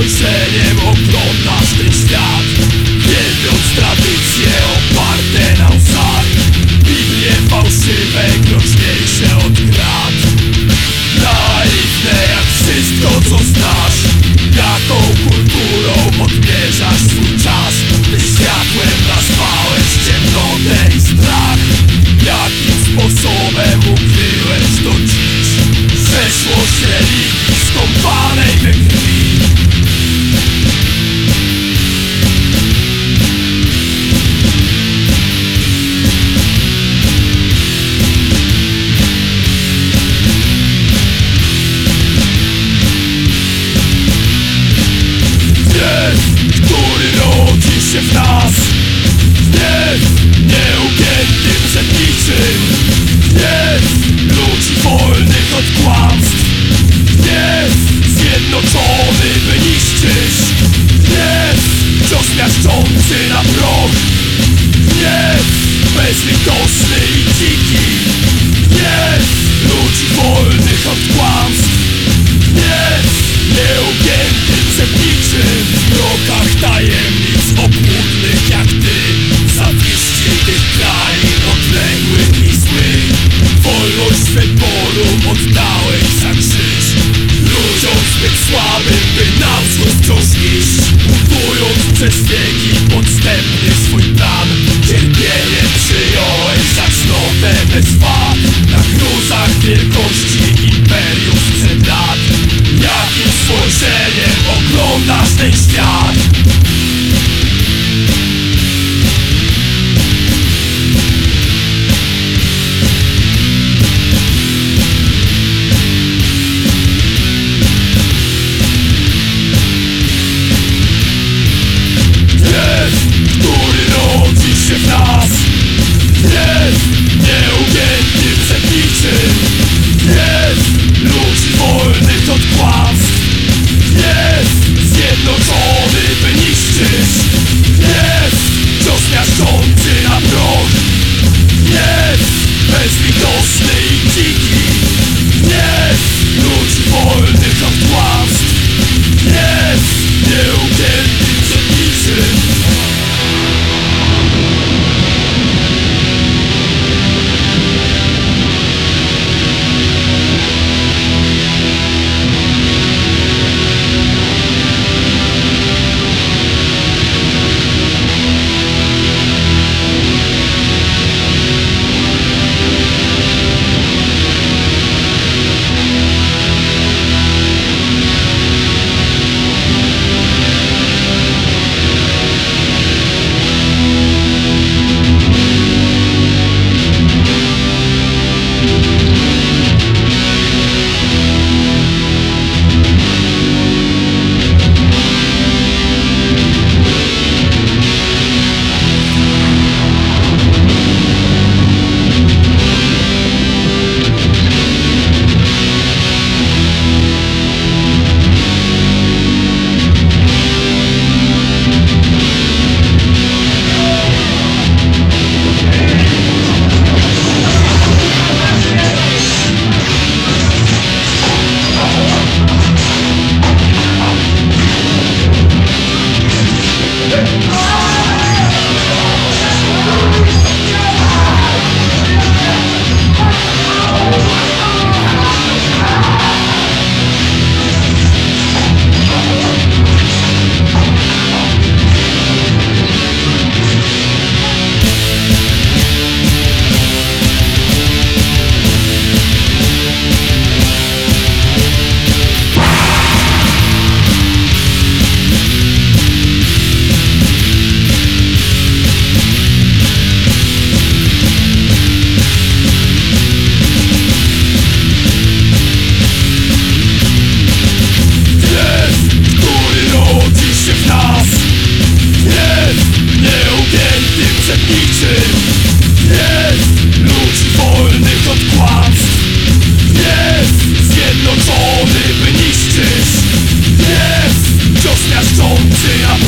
spojrzeniem oglądasz ten świat się w nas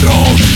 Deus